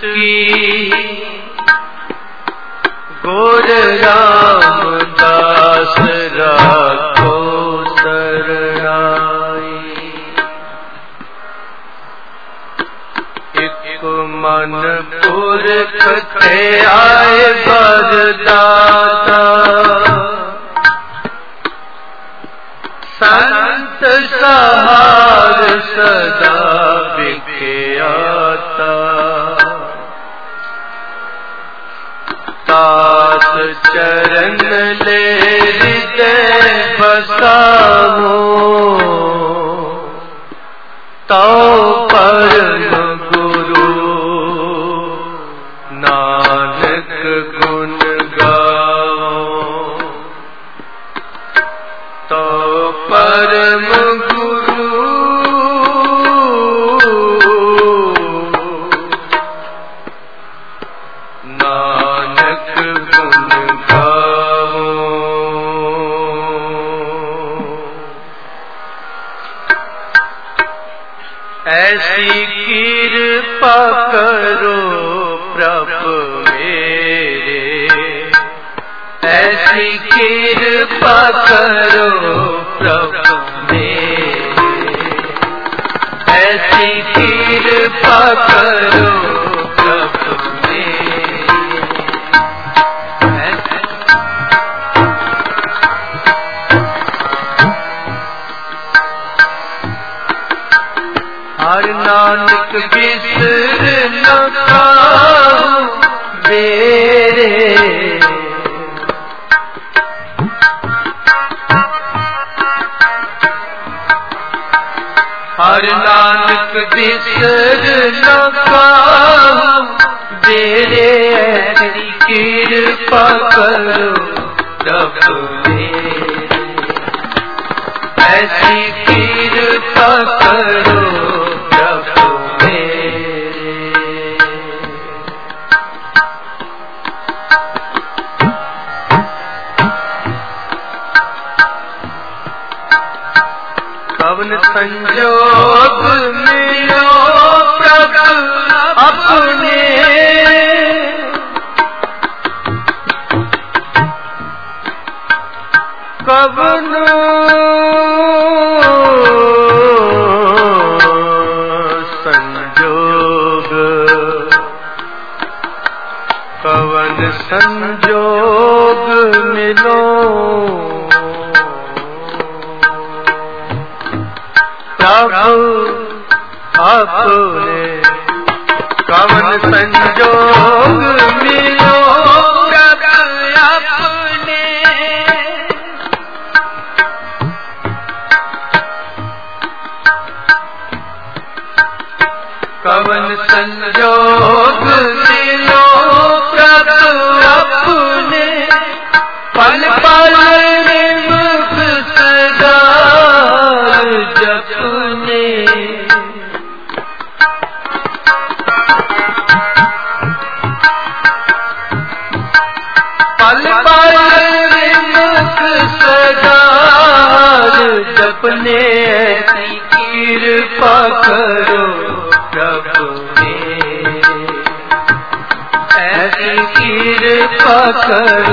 کی گور رام داس رام من پور کٹے آئے برداتا سنت سہار سدا بکے آتا۔ تاس چرن لے ہردے بسامو۔ تو پرم ایسی کرپا کرو پرب میرے ایسی کرپا کرو پرب میرے ایسی کرپا کرو ہر نانک بسر نکا میرے ایسی کرپا کرو رب میرے ایسی کرپا کرو رب ਸੰਜੋਗ ਮਿਲੋ। ਪ੍ਰਭ ਆਪ کر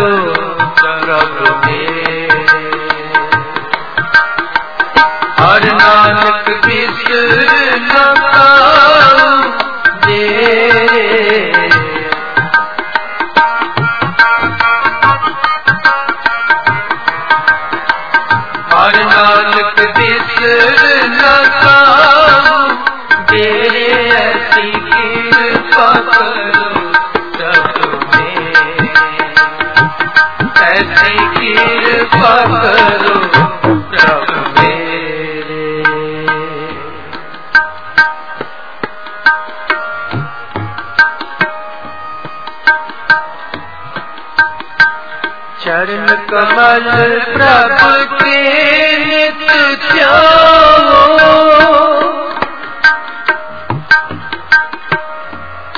ਚਰਨ ਕਮਲ ਪ੍ਰਭ ਕੇ ਨਿਤ ਧਿਆਵੋ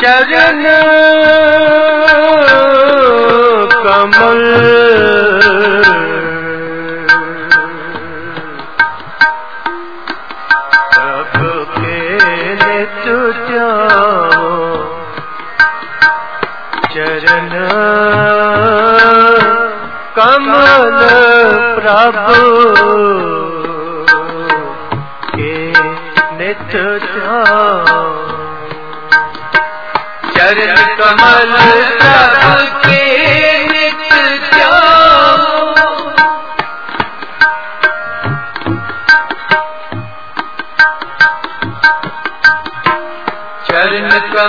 ਚਰਨ ਕਮਲ ਟੁੱਟਿਓ ਚਰਨ ਕਮਲ ਪ੍ਰਭ ਕੇ ਨਿਤ ਚਾਓ ਚਰਨ ਕਮਲ ਪ੍ਰਭ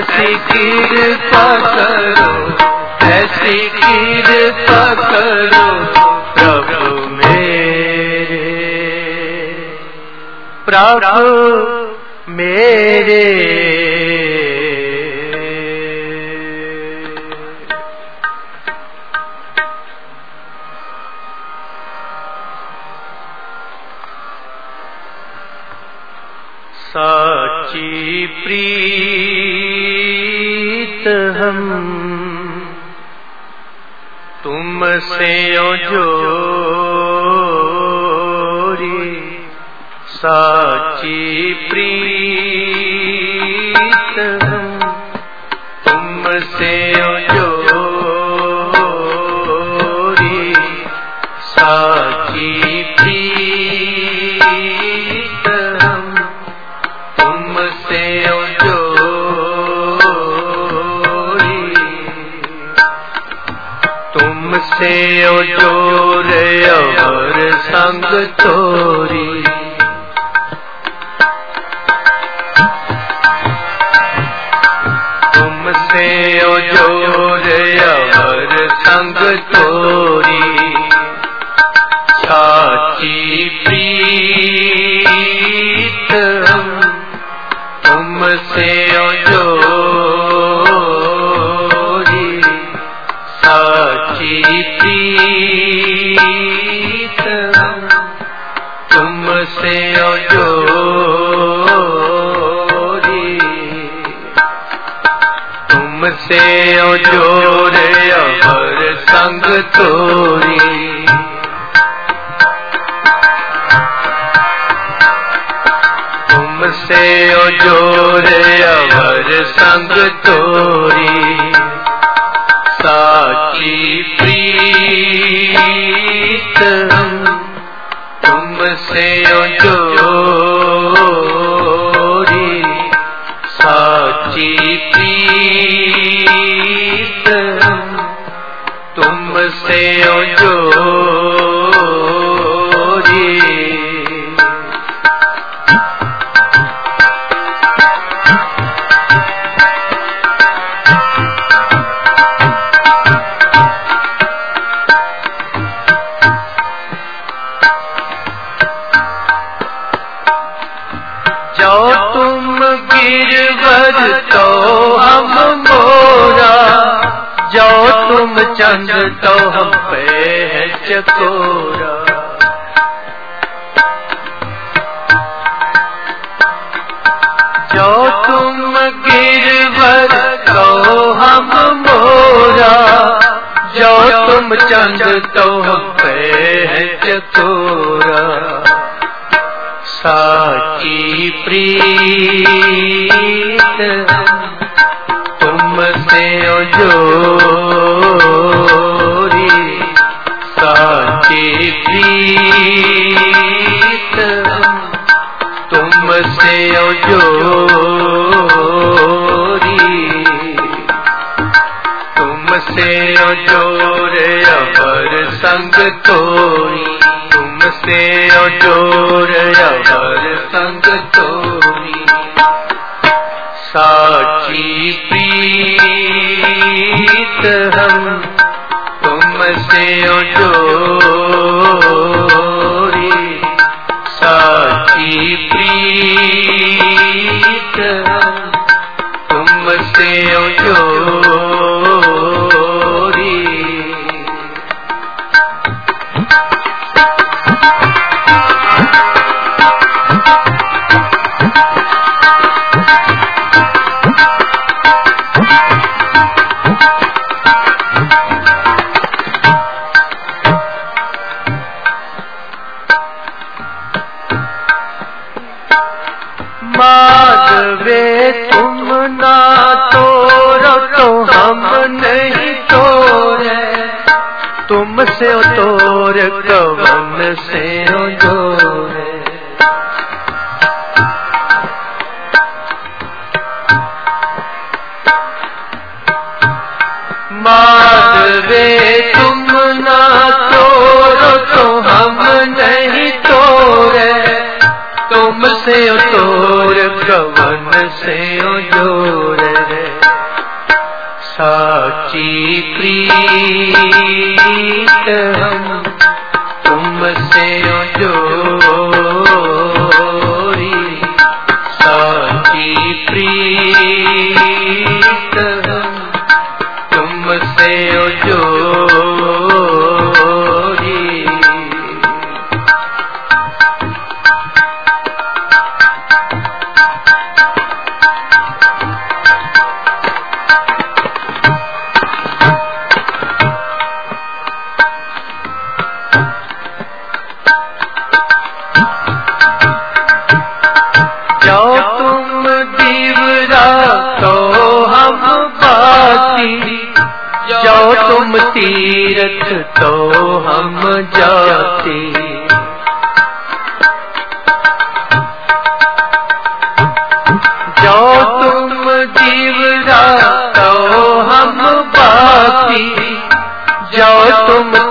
ایسی کیرتا کرو ایسی کیرتا کرو رب میرے پرب میرے۔ ساچی پریت ہم۔ تم سے جو ساچی پریت ਸਿਓ ਚੋਰ ਔਰ ਸੰਗ ਚੋਰੀ ਤੁਮ ਸਿਓ ਚੋਰ ਔਰ ਸੰਗ ਚੋਰੀ ਸਾਚੀ ਪ੍ਰੀਤ, ਤੁਮ ਸਿਓ جوڑی تم سے او جوڑے ہر سنگ توری تم سے او جوڑے ہر سنگ توری چوری ساچی پیت تم سے جو چند تو ہم پہ ہے چکورا۔ جو تم گرور تو ہم مورا۔ جو تم چند تو ہم پہ ہے چکورا۔ ساچی پریت تم سے جو جو تم سے جور ابر سنگ توری تم سے جور ابر سنگ توری ساچی پریت ہم تم سے جوری ساچی پریت پریت ہم تم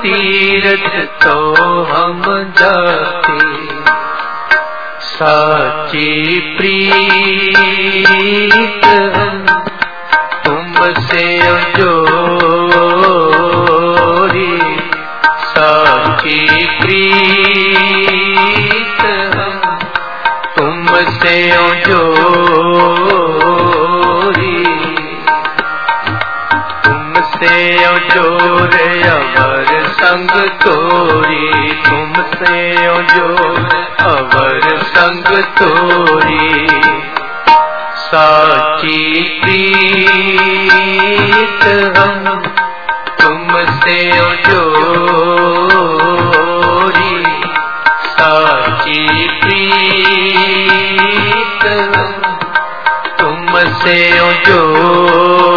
تیرت تو ہم جاتی۔ ساچی پریت تم سے جوری ساچی پریت تم سے جوری تم سے جور امر سنگ توری تم سے جور امر سنگ توری ساچی پریت ہم تم سے جوری ساچی پریت ہم تم سے جوری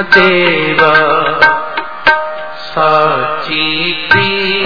ਦੇਵਾ ਸਾਚੀ ਪ੍ਰੀਤ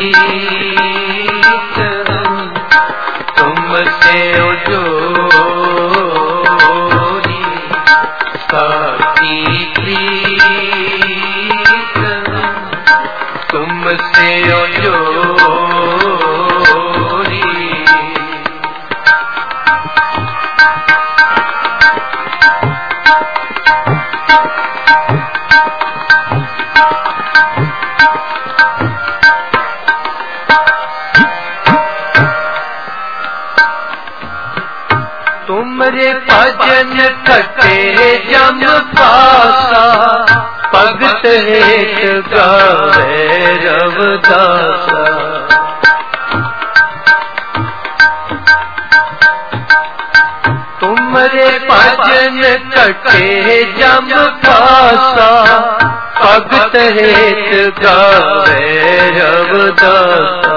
پگت ہیت گاوے رو داسا تمرے بجن کٹے جم پاسا پگت ہیت گاوے رو داسا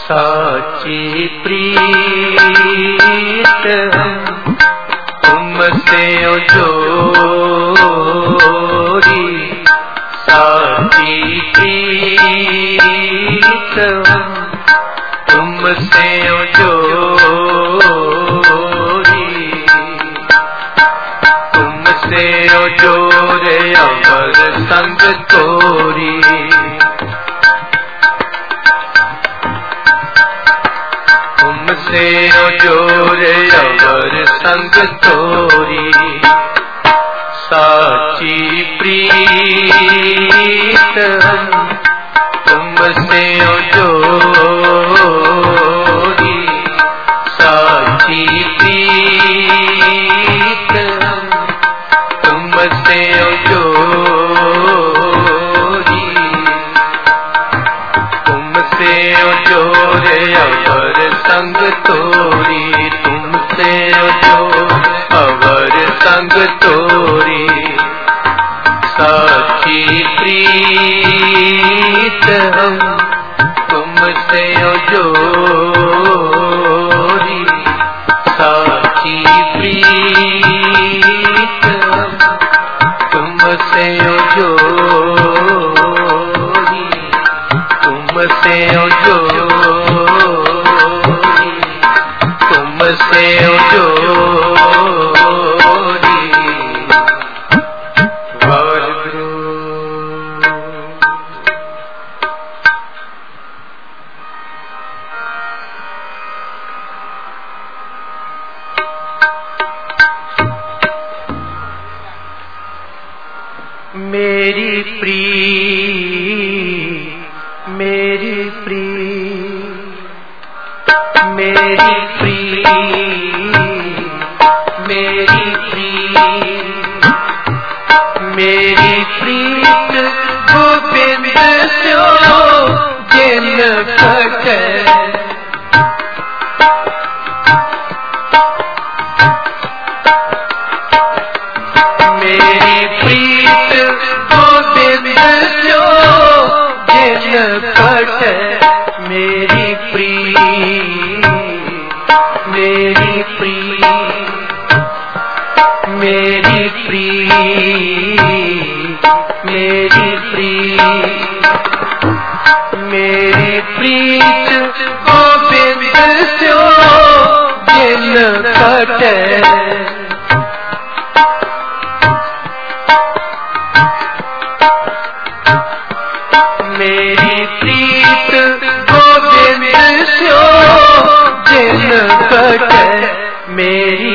ساچی پریت تم سے جوڑی تم سے جوڑے امر سنگ توری ساچی پریت تم سیو جوڑی ساچی پریت سنگ توری تم سے جو اور سنگ توری ساچی پریت ہم تم سے جو میری پری دل کٹے میری پیت پریت گوبند سو دل کٹے میری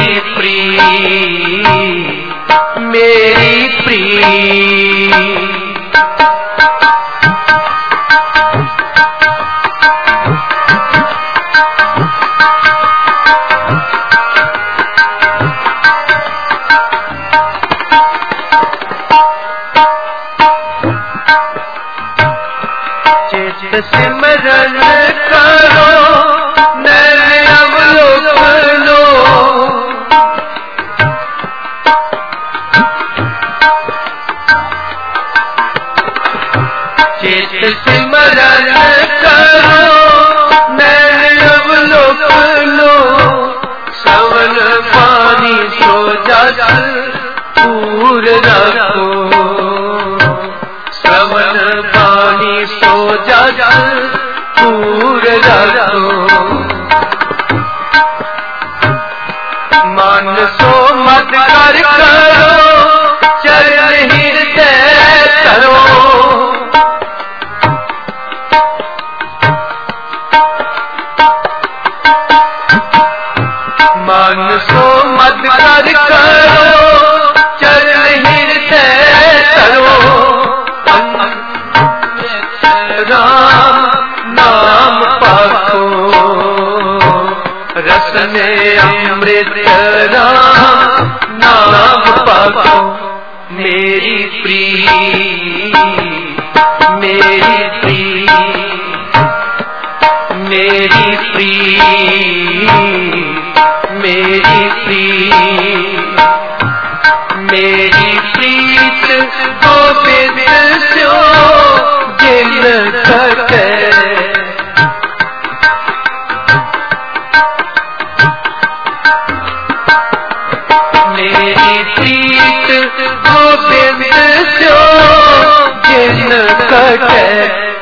سمرن کرو سمرن کرو میں لوک لو سول سو جا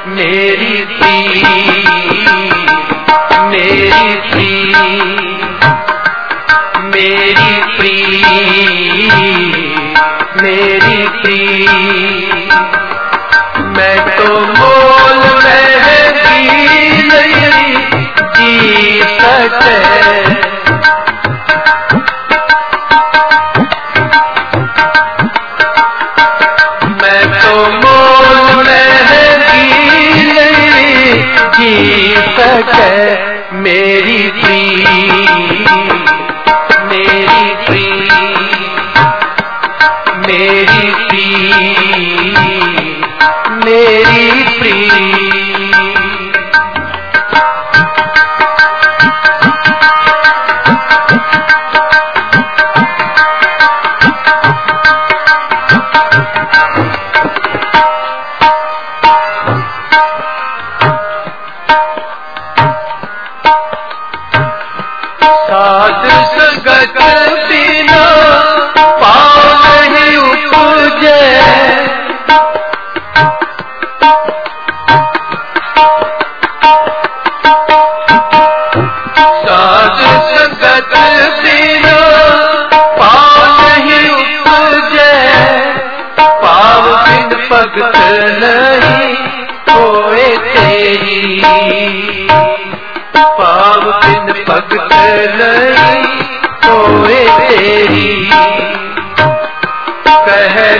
میری تھی۔ سکے میری تھی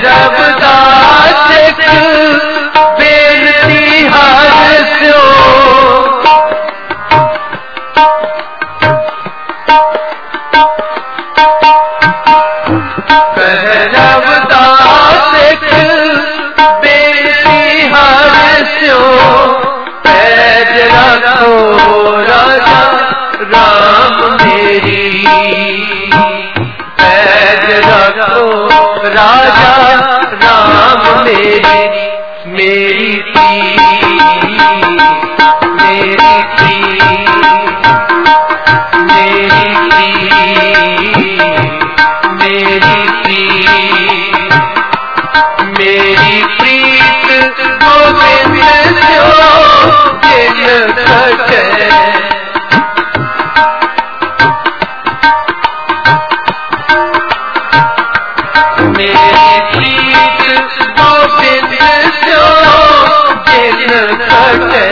Jaga اچھے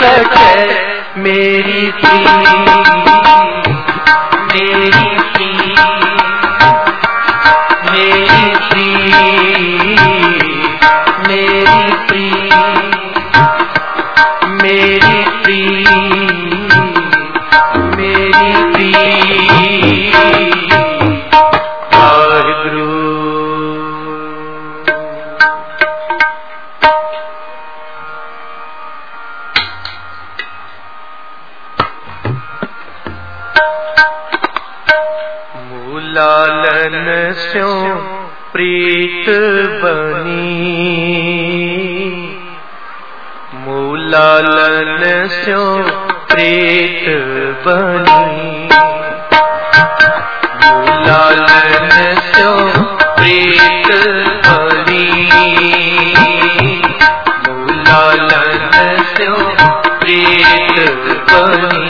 سکے میری تھی سیوں پریت بنی۔ مولا لن سیوں پریت بنی۔ مولا لن سیوں پریت بنی۔ مولا لن سیوں پریت بنی۔